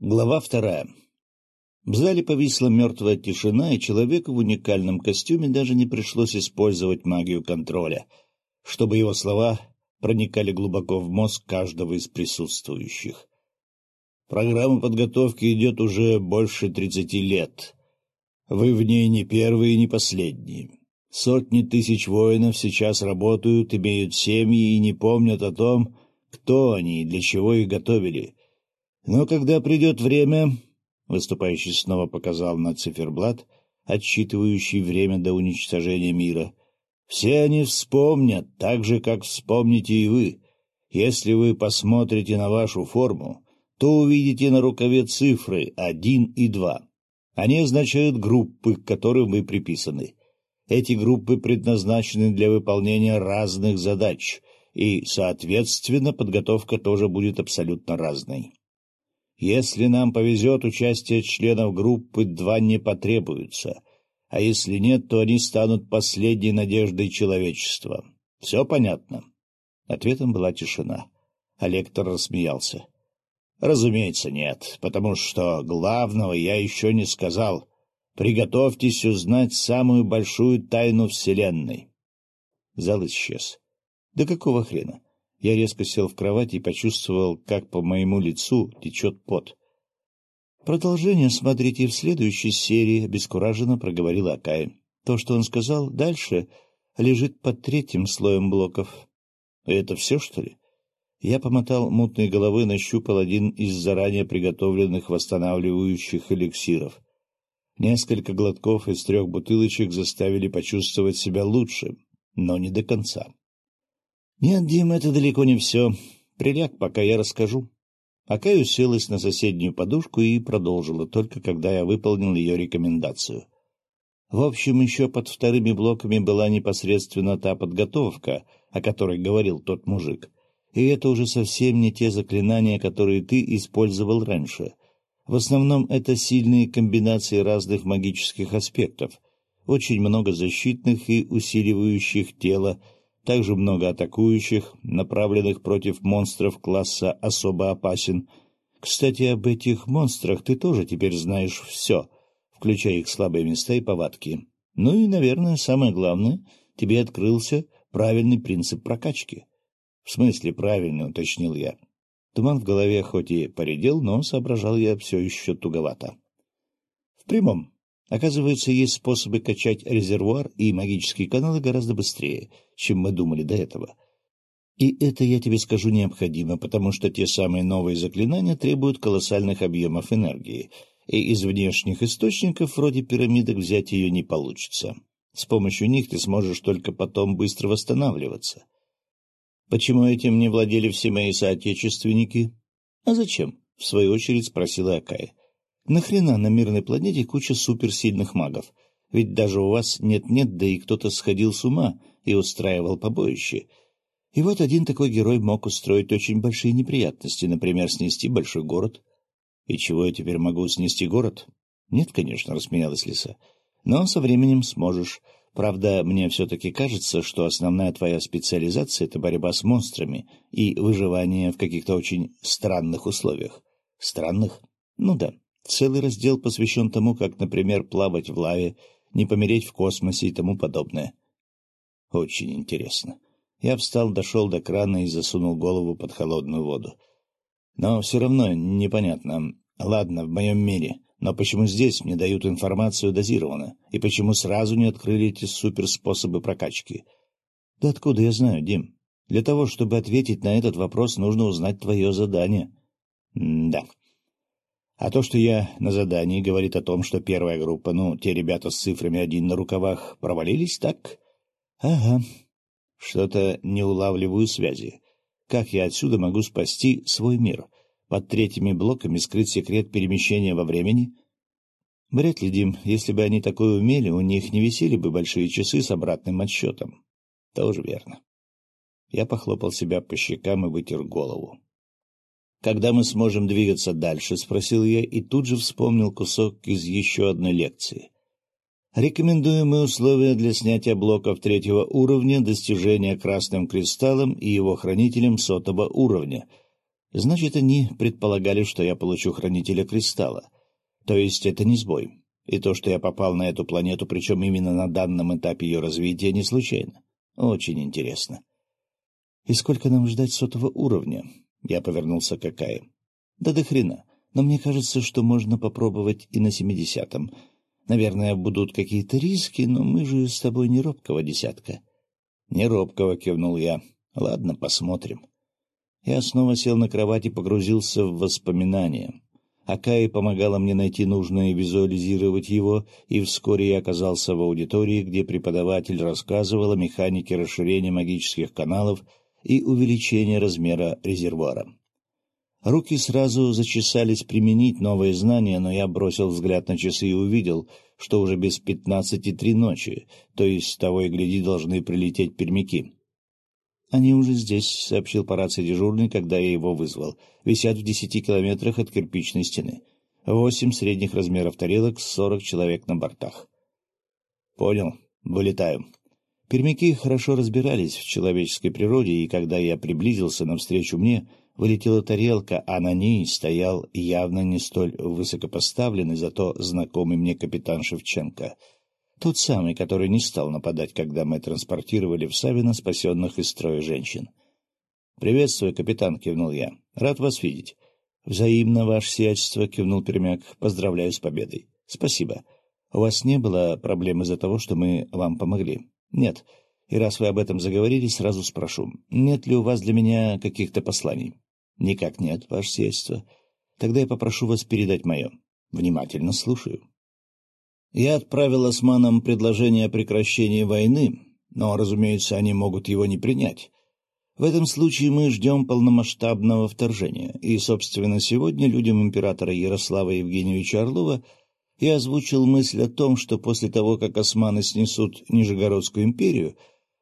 Глава вторая. В зале повисла мертвая тишина, и человеку в уникальном костюме даже не пришлось использовать магию контроля, чтобы его слова проникали глубоко в мозг каждого из присутствующих. Программа подготовки идет уже больше тридцати лет. Вы в ней не первые и не последние. Сотни тысяч воинов сейчас работают, имеют семьи и не помнят о том, кто они и для чего их готовили — но когда придет время, выступающий снова показал на циферблат, отсчитывающий время до уничтожения мира, все они вспомнят, так же, как вспомните и вы. Если вы посмотрите на вашу форму, то увидите на рукаве цифры один и два. Они означают группы, к которым вы приписаны. Эти группы предназначены для выполнения разных задач, и, соответственно, подготовка тоже будет абсолютно разной. Если нам повезет, участие членов группы два не потребуется, а если нет, то они станут последней надеждой человечества. Все понятно? Ответом была тишина. А рассмеялся. Разумеется, нет, потому что главного я еще не сказал. Приготовьтесь узнать самую большую тайну Вселенной. Зал исчез. Да какого хрена? Я резко сел в кровать и почувствовал, как по моему лицу течет пот. «Продолжение смотрите в следующей серии», — обескураженно проговорила Акая. «То, что он сказал дальше, лежит под третьим слоем блоков». «Это все, что ли?» Я помотал мутной головы, нащупал один из заранее приготовленных восстанавливающих эликсиров. Несколько глотков из трех бутылочек заставили почувствовать себя лучше, но не до конца. Нет, Дим, это далеко не все. Приляг, пока я расскажу. Акай уселась на соседнюю подушку и продолжила, только когда я выполнил ее рекомендацию. В общем, еще под вторыми блоками была непосредственно та подготовка, о которой говорил тот мужик. И это уже совсем не те заклинания, которые ты использовал раньше. В основном это сильные комбинации разных магических аспектов, очень много защитных и усиливающих тело, также много атакующих, направленных против монстров класса «Особо опасен». Кстати, об этих монстрах ты тоже теперь знаешь все, включая их слабые места и повадки. Ну и, наверное, самое главное, тебе открылся правильный принцип прокачки. — В смысле правильный, — уточнил я. Туман в голове хоть и поредел, но соображал я все еще туговато. — В прямом. Оказывается, есть способы качать резервуар и магические каналы гораздо быстрее, чем мы думали до этого. И это, я тебе скажу, необходимо, потому что те самые новые заклинания требуют колоссальных объемов энергии, и из внешних источников, вроде пирамидок, взять ее не получится. С помощью них ты сможешь только потом быстро восстанавливаться. Почему этим не владели все мои соотечественники? — А зачем? — в свою очередь спросила Акая. Нахрена на мирной планете куча суперсильных магов? Ведь даже у вас нет-нет, да и кто-то сходил с ума и устраивал побоище. И вот один такой герой мог устроить очень большие неприятности, например, снести большой город. И чего я теперь могу снести город? Нет, конечно, рассмеялась Лиса. Но со временем сможешь. Правда, мне все-таки кажется, что основная твоя специализация — это борьба с монстрами и выживание в каких-то очень странных условиях. Странных? Ну да. Целый раздел посвящен тому, как, например, плавать в лаве, не помереть в космосе и тому подобное. Очень интересно. Я встал, дошел до крана и засунул голову под холодную воду. Но все равно непонятно. Ладно, в моем мире. Но почему здесь мне дают информацию дозированно? И почему сразу не открыли эти суперспособы прокачки? Да откуда я знаю, Дим? Для того, чтобы ответить на этот вопрос, нужно узнать твое задание. М да. А то, что я на задании, говорит о том, что первая группа, ну, те ребята с цифрами один на рукавах, провалились, так? Ага. Что-то не улавливаю связи. Как я отсюда могу спасти свой мир? Под третьими блоками скрыть секрет перемещения во времени? Вряд ли, Дим. Если бы они такое умели, у них не висели бы большие часы с обратным отсчетом. Тоже верно. Я похлопал себя по щекам и вытер голову. «Когда мы сможем двигаться дальше?» — спросил я и тут же вспомнил кусок из еще одной лекции. Рекомендуемые условия для снятия блоков третьего уровня — достижения красным кристаллом и его хранителем сотого уровня. Значит, они предполагали, что я получу хранителя кристалла. То есть это не сбой. И то, что я попал на эту планету, причем именно на данном этапе ее развития, не случайно. Очень интересно. И сколько нам ждать сотого уровня? Я повернулся к Акае. Да до хрена. Но мне кажется, что можно попробовать и на семидесятом. Наверное, будут какие-то риски, но мы же с тобой не робкого десятка. — Не робкого, — кивнул я. — Ладно, посмотрим. Я снова сел на кровать и погрузился в воспоминания. Акаи помогала мне найти нужное и визуализировать его, и вскоре я оказался в аудитории, где преподаватель рассказывал о механике расширения магических каналов и увеличения размера резервуара. Руки сразу зачесались применить новые знания, но я бросил взгляд на часы и увидел, что уже без пятнадцати три ночи, то есть того и гляди должны прилететь пермяки. — Они уже здесь, — сообщил по рации дежурный, когда я его вызвал. Висят в десяти километрах от кирпичной стены. Восемь средних размеров тарелок, сорок человек на бортах. — Понял. Вылетаю. Пермяки хорошо разбирались в человеческой природе, и когда я приблизился навстречу мне, вылетела тарелка, а на ней стоял явно не столь высокопоставленный, зато знакомый мне капитан Шевченко — тот самый, который не стал нападать, когда мы транспортировали в Савино спасенных из строя женщин. — Приветствую, капитан, — кивнул я. — Рад вас видеть. — Взаимно, ваше сиятельство, — кивнул Пермяк. — Поздравляю с победой. — Спасибо. У вас не было проблем из-за того, что мы вам помогли? — Нет. И раз вы об этом заговорили, сразу спрошу. Нет ли у вас для меня каких-то посланий? — Никак нет, ваше сиятельство. Тогда я попрошу вас передать мое. Внимательно слушаю. Я отправил османам предложение о прекращении войны, но, разумеется, они могут его не принять. В этом случае мы ждем полномасштабного вторжения, и, собственно, сегодня людям императора Ярослава Евгеньевича Орлова я озвучил мысль о том, что после того, как османы снесут Нижегородскую империю,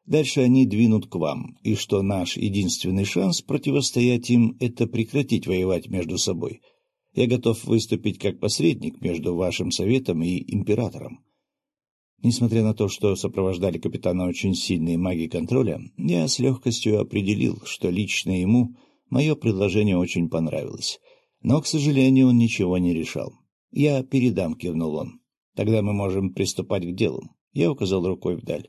дальше они двинут к вам, и что наш единственный шанс противостоять им — это прекратить воевать между собой — я готов выступить как посредник между вашим советом и императором. Несмотря на то, что сопровождали капитана очень сильные маги контроля, я с легкостью определил, что лично ему мое предложение очень понравилось. Но, к сожалению, он ничего не решал. «Я передам», — кивнул он. «Тогда мы можем приступать к делу». Я указал рукой вдаль.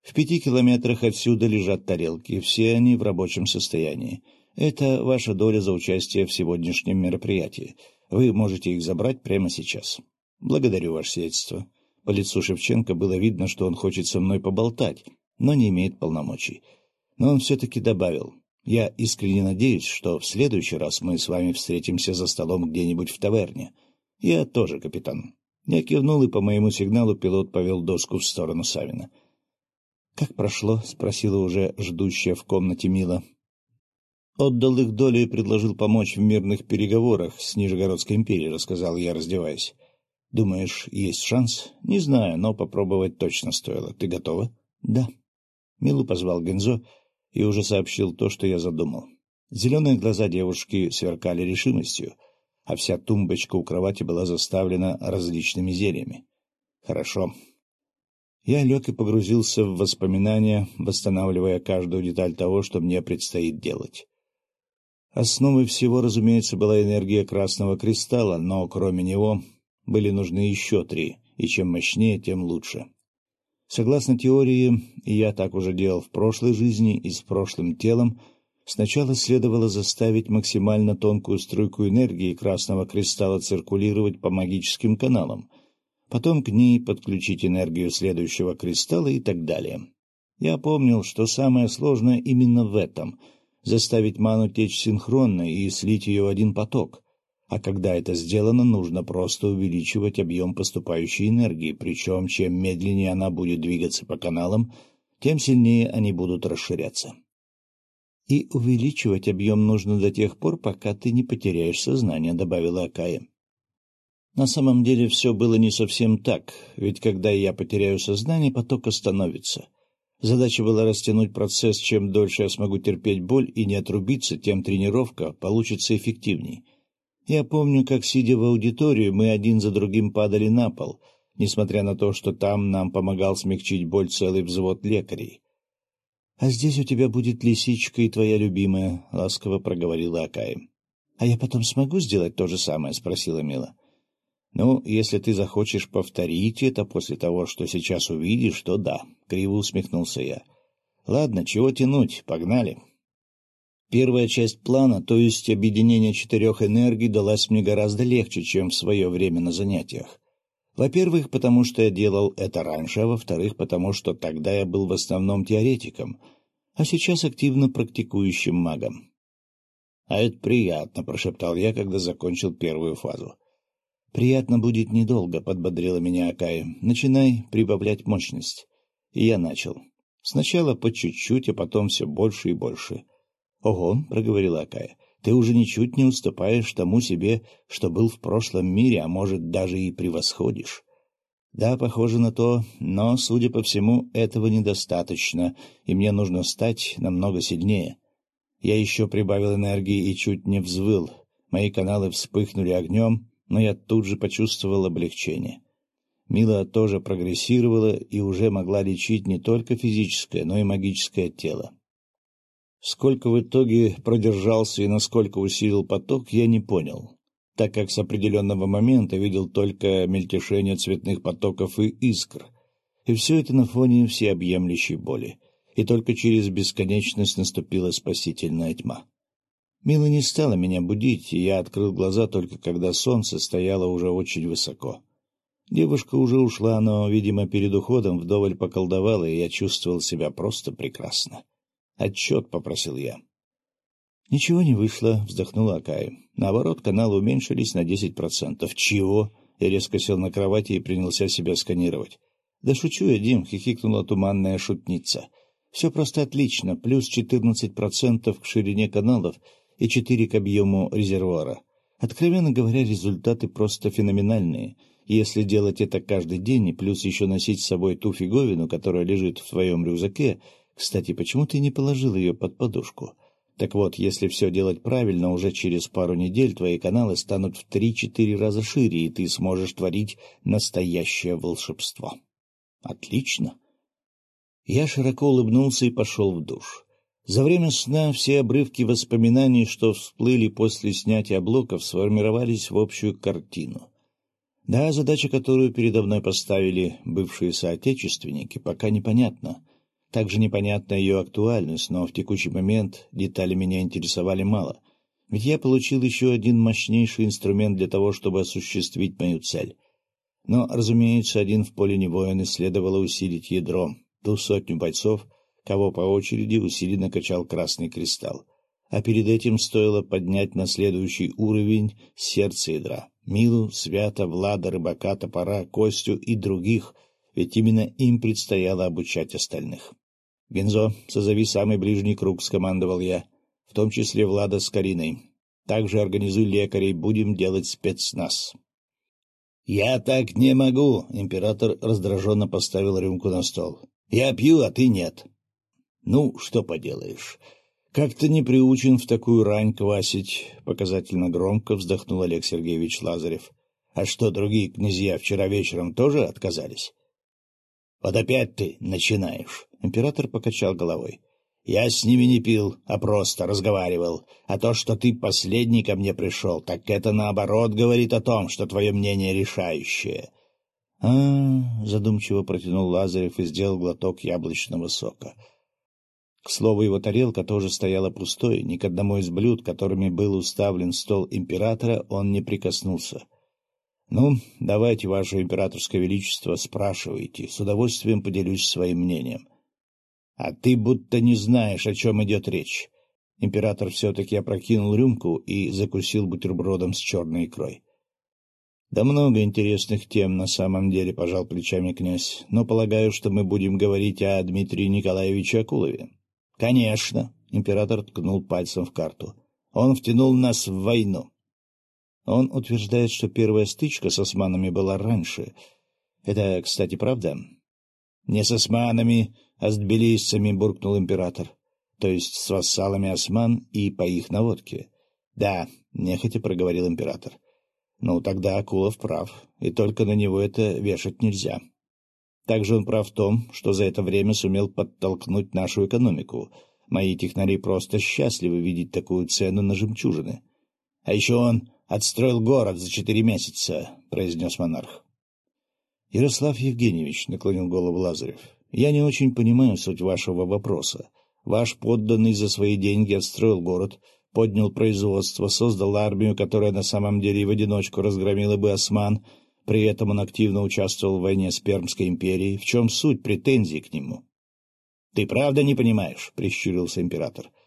В пяти километрах отсюда лежат тарелки, все они в рабочем состоянии. Это ваша доля за участие в сегодняшнем мероприятии. Вы можете их забрать прямо сейчас. Благодарю, ваше сиятельство. По лицу Шевченко было видно, что он хочет со мной поболтать, но не имеет полномочий. Но он все-таки добавил. Я искренне надеюсь, что в следующий раз мы с вами встретимся за столом где-нибудь в таверне. Я тоже, капитан. Я кивнул, и по моему сигналу пилот повел доску в сторону Савина. — Как прошло? — спросила уже ждущая в комнате Мила. Отдал их долю и предложил помочь в мирных переговорах с Нижегородской империей, рассказал я, раздеваясь. Думаешь, есть шанс? Не знаю, но попробовать точно стоило. Ты готова? Да. Милу позвал Гензо и уже сообщил то, что я задумал. Зеленые глаза девушки сверкали решимостью, а вся тумбочка у кровати была заставлена различными зельями. Хорошо. Я лег и погрузился в воспоминания, восстанавливая каждую деталь того, что мне предстоит делать. Основой всего, разумеется, была энергия Красного Кристалла, но кроме него были нужны еще три, и чем мощнее, тем лучше. Согласно теории, и я так уже делал в прошлой жизни и с прошлым телом, сначала следовало заставить максимально тонкую струйку энергии Красного Кристалла циркулировать по магическим каналам, потом к ней подключить энергию следующего кристалла и так далее. Я помнил, что самое сложное именно в этом — заставить ману течь синхронно и слить ее в один поток. А когда это сделано, нужно просто увеличивать объем поступающей энергии, причем чем медленнее она будет двигаться по каналам, тем сильнее они будут расширяться. «И увеличивать объем нужно до тех пор, пока ты не потеряешь сознание», — добавила Акая. На самом деле все было не совсем так, ведь когда я потеряю сознание, поток остановится. Задача была растянуть процесс, чем дольше я смогу терпеть боль и не отрубиться, тем тренировка получится эффективней. Я помню, как, сидя в аудитории, мы один за другим падали на пол, несмотря на то, что там нам помогал смягчить боль целый взвод лекарей. — А здесь у тебя будет лисичка и твоя любимая, — ласково проговорила Акая. — А я потом смогу сделать то же самое? — спросила Мила. — Ну, если ты захочешь повторить это после того, что сейчас увидишь, то да, — криво усмехнулся я. — Ладно, чего тянуть, погнали. Первая часть плана, то есть объединение четырех энергий, далась мне гораздо легче, чем в свое время на занятиях. Во-первых, потому что я делал это раньше, а во-вторых, потому что тогда я был в основном теоретиком, а сейчас активно практикующим магом. — А это приятно, — прошептал я, когда закончил первую фазу. — Приятно будет недолго, — подбодрила меня Акая. — Начинай прибавлять мощность. И я начал. Сначала по чуть-чуть, а потом все больше и больше. — Ого, — проговорила Акая, ты уже ничуть не уступаешь тому себе, что был в прошлом мире, а может, даже и превосходишь. Да, похоже на то, но, судя по всему, этого недостаточно, и мне нужно стать намного сильнее. Я еще прибавил энергии и чуть не взвыл. Мои каналы вспыхнули огнем, но я тут же почувствовал облегчение. Мила тоже прогрессировала и уже могла лечить не только физическое, но и магическое тело. Сколько в итоге продержался и насколько усилил поток, я не понял, так как с определенного момента видел только мельтешение цветных потоков и искр. И все это на фоне всеобъемлющей боли. И только через бесконечность наступила спасительная тьма. Мила не стала меня будить, и я открыл глаза только когда солнце стояло уже очень высоко. Девушка уже ушла, но, видимо, перед уходом вдоволь поколдовала, и я чувствовал себя просто прекрасно. «Отчет», — попросил я. «Ничего не вышло», — вздохнула Акая. «Наоборот, каналы уменьшились на десять процентов». «Чего?» — я резко сел на кровати и принялся себя сканировать. «Да шучу я, Дим», — хихикнула туманная шутница. «Все просто отлично, плюс четырнадцать процентов к ширине каналов и четыре к объему резервуара. Откровенно говоря, результаты просто феноменальные. Если делать это каждый день и плюс еще носить с собой ту фиговину, которая лежит в твоем рюкзаке, кстати, почему ты не положил ее под подушку? Так вот, если все делать правильно, уже через пару недель твои каналы станут в три-четыре раза шире, и ты сможешь творить настоящее волшебство. Отлично. Я широко улыбнулся и пошел в душ. За время сна все обрывки воспоминаний, что всплыли после снятия блоков, сформировались в общую картину. Да, задача, которую передо мной поставили бывшие соотечественники, пока непонятна. Также непонятна ее актуальность, но в текущий момент детали меня интересовали мало. Ведь я получил еще один мощнейший инструмент для того, чтобы осуществить мою цель. Но, разумеется, один в поле не воин, и следовало усилить ядро, ту сотню бойцов, кого по очереди усиленно качал красный кристалл. А перед этим стоило поднять на следующий уровень сердце ядра. Милу, Свята, Влада, Рыбака, Топора, Костю и других — ведь именно им предстояло обучать остальных. — Гензо, созови самый ближний круг, — скомандовал я, — в том числе Влада с Кариной. Также организуй лекарей, будем делать спецназ. — Я так не могу, — император раздраженно поставил рюмку на стол. — Я пью, а ты нет. — Ну, что поделаешь. Как-то не приучен в такую рань квасить, — показательно громко вздохнул Олег Сергеевич Лазарев. — А что, другие князья вчера вечером тоже отказались? — Вот опять ты начинаешь. Император покачал головой. — Я с ними не пил, а просто разговаривал. А то, что ты последний ко мне пришел, так это наоборот говорит о том, что твое мнение решающее. — А, — задумчиво протянул Лазарев и сделал глоток яблочного сока. К слову, его тарелка тоже стояла пустой, ни к одному из блюд, которыми был уставлен стол императора, он не прикоснулся. —— Ну, давайте, ваше императорское величество, спрашивайте. С удовольствием поделюсь своим мнением. — А ты будто не знаешь, о чем идет речь. Император все-таки опрокинул рюмку и закусил бутербродом с черной икрой. — Да много интересных тем на самом деле, — пожал плечами князь, — но полагаю, что мы будем говорить о Дмитрии Николаевиче Акулове. — Конечно, — император ткнул пальцем в карту. — Он втянул нас в войну. Он утверждает, что первая стычка с османами была раньше. Это, кстати, правда? — Не с османами, а с тбилисцами, — буркнул император. — То есть с вассалами осман и по их наводке. — Да, — нехотя проговорил император. — Ну, тогда Акулов прав, и только на него это вешать нельзя. Также он прав в том, что за это время сумел подтолкнуть нашу экономику. Мои технари просто счастливы видеть такую цену на жемчужины. — А еще он отстроил город за четыре месяца, — произнес монарх. — Ярослав Евгеньевич, — наклонил голову Лазарев, — я не очень понимаю суть вашего вопроса. Ваш подданный за свои деньги отстроил город, поднял производство, создал армию, которая на самом деле в одиночку разгромила бы осман, при этом он активно участвовал в войне с Пермской империей. В чем суть претензий к нему? — Ты правда не понимаешь? — прищурился император. —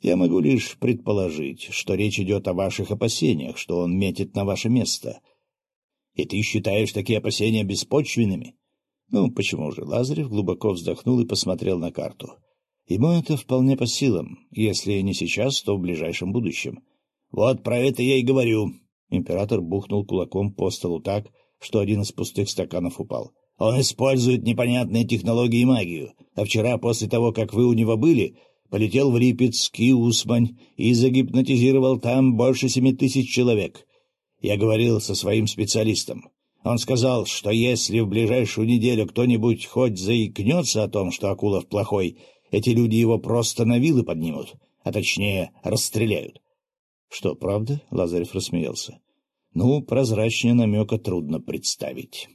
Я могу лишь предположить, что речь идет о ваших опасениях, что он метит на ваше место. — И ты считаешь такие опасения беспочвенными? — Ну, почему же? Лазарев глубоко вздохнул и посмотрел на карту. Ему это вполне по силам, если не сейчас, то в ближайшем будущем. — Вот про это я и говорю. Император бухнул кулаком по столу так, что один из пустых стаканов упал. Он использует непонятные технологии и магию, а вчера, после того, как вы у него были, полетел в Липецк и Усмань и загипнотизировал там больше семи тысяч человек. Я говорил со своим специалистом. Он сказал, что если в ближайшую неделю кто-нибудь хоть заикнется о том, что Акулов плохой, эти люди его просто на вилы поднимут, а точнее расстреляют. — Что, правда? — Лазарев рассмеялся. Ну, прозрачнее намека трудно представить.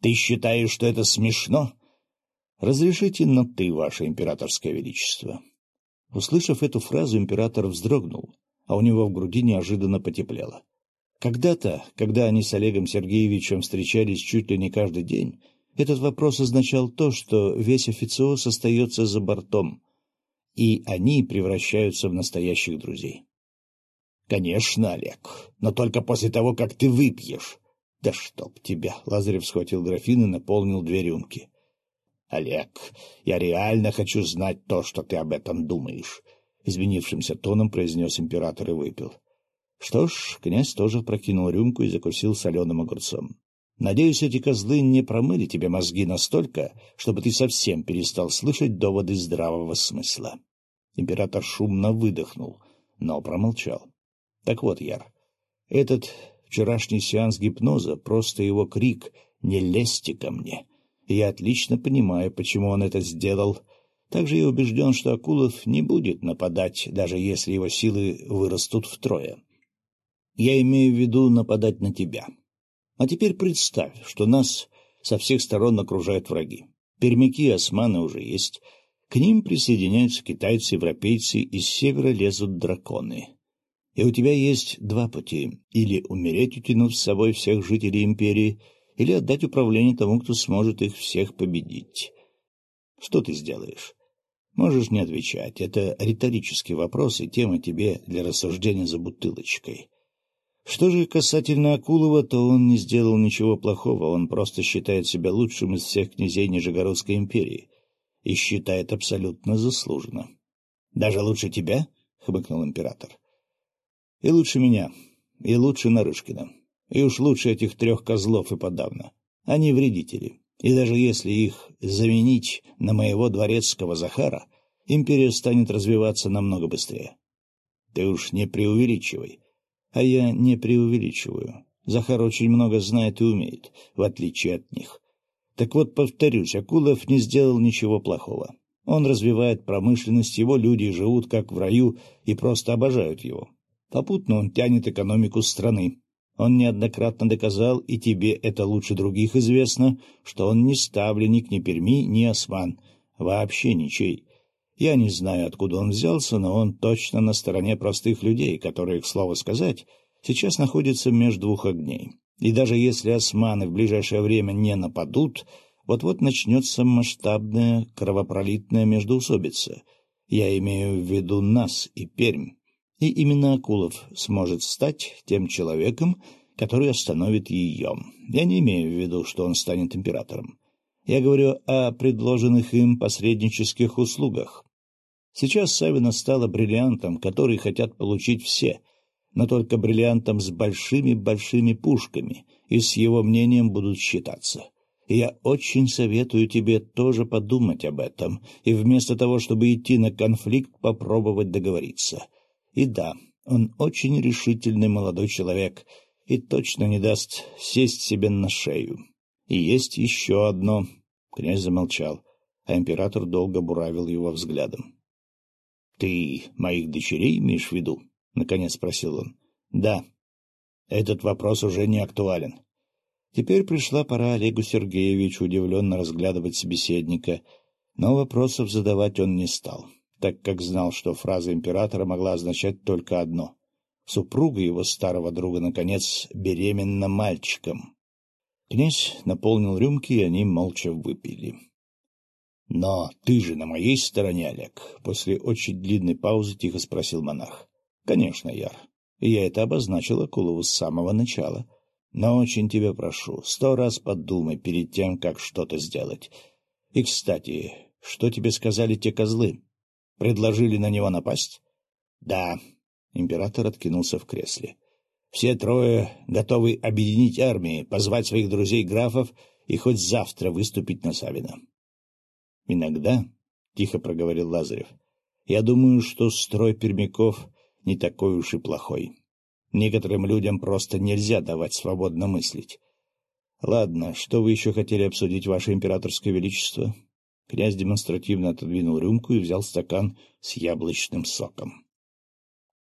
Ты считаешь, что это смешно? Разрешите на «ты», ваше императорское величество. Услышав эту фразу, император вздрогнул, а у него в груди неожиданно потеплело. Когда-то, когда они с Олегом Сергеевичем встречались чуть ли не каждый день, этот вопрос означал то, что весь официоз остается за бортом, и они превращаются в настоящих друзей. — Конечно, Олег, но только после того, как ты выпьешь. — Да чтоб тебя! — Лазарев схватил графин и наполнил две рюмки. — Олег, я реально хочу знать то, что ты об этом думаешь, — изменившимся тоном произнес император и выпил. Что ж, князь тоже прокинул рюмку и закусил соленым огурцом. — Надеюсь, эти козлы не промыли тебе мозги настолько, чтобы ты совсем перестал слышать доводы здравого смысла. Император шумно выдохнул, но промолчал. Так вот, Яр, этот вчерашний сеанс гипноза — просто его крик «Не лезьте ко мне!» Я отлично понимаю, почему он это сделал. Также я убежден, что Акулов не будет нападать, даже если его силы вырастут втрое. Я имею в виду нападать на тебя. А теперь представь, что нас со всех сторон окружают враги. Пермяки и османы уже есть. К ним присоединяются китайцы, европейцы, из севера лезут драконы. И у тебя есть два пути — или умереть, утянув с собой всех жителей империи, или отдать управление тому, кто сможет их всех победить. Что ты сделаешь? Можешь не отвечать. Это риторический вопрос и тема тебе для рассуждения за бутылочкой. Что же касательно Акулова, то он не сделал ничего плохого, он просто считает себя лучшим из всех князей Нижегородской империи и считает абсолютно заслуженно. — Даже лучше тебя? — хмыкнул император. — и лучше меня, и лучше Нарышкина, и уж лучше этих трех козлов и подавно. Они вредители, и даже если их заменить на моего дворецкого Захара, империя станет развиваться намного быстрее. Ты уж не преувеличивай. А я не преувеличиваю. Захар очень много знает и умеет, в отличие от них. Так вот, повторюсь, Акулов не сделал ничего плохого. Он развивает промышленность, его люди живут как в раю и просто обожают его. Попутно он тянет экономику страны. Он неоднократно доказал, и тебе это лучше других известно, что он не ставленник ни Перми, ни Осман. Вообще ничей. Я не знаю, откуда он взялся, но он точно на стороне простых людей, которые, к слову сказать, сейчас находятся между двух огней. И даже если османы в ближайшее время не нападут, вот-вот начнется масштабная кровопролитная междоусобица. Я имею в виду нас и Пермь. И именно Акулов сможет стать тем человеком, который остановит ее. Я не имею в виду, что он станет императором. Я говорю о предложенных им посреднических услугах. Сейчас Савина стала бриллиантом, который хотят получить все, но только бриллиантом с большими-большими пушками, и с его мнением будут считаться. И я очень советую тебе тоже подумать об этом, и вместо того, чтобы идти на конфликт, попробовать договориться — и да, он очень решительный молодой человек и точно не даст сесть себе на шею. И есть еще одно. Князь замолчал, а император долго буравил его взглядом. — Ты моих дочерей имеешь в виду? — наконец спросил он. — Да. Этот вопрос уже не актуален. Теперь пришла пора Олегу Сергеевичу удивленно разглядывать собеседника, но вопросов задавать он не стал, так как знал, что фраза императора могла означать только одно — супруга его старого друга, наконец, беременна мальчиком. Князь наполнил рюмки, и они молча выпили. — Но ты же на моей стороне, Олег, — после очень длинной паузы тихо спросил монарх. — Конечно, Яр. Я это обозначил Акулову с самого начала. — но очень тебя прошу, сто раз подумай перед тем, как что-то сделать. И, кстати, что тебе сказали те козлы? Предложили на него напасть? — Да. Император откинулся в кресле. — Все трое готовы объединить армии, позвать своих друзей-графов и хоть завтра выступить на Савина. — Иногда, — тихо проговорил Лазарев, — я думаю, что строй пермяков не такой уж и плохой. Некоторым людям просто нельзя давать свободно мыслить. Ладно, что вы еще хотели обсудить, ваше императорское величество? Князь демонстративно отодвинул рюмку и взял стакан с яблочным соком.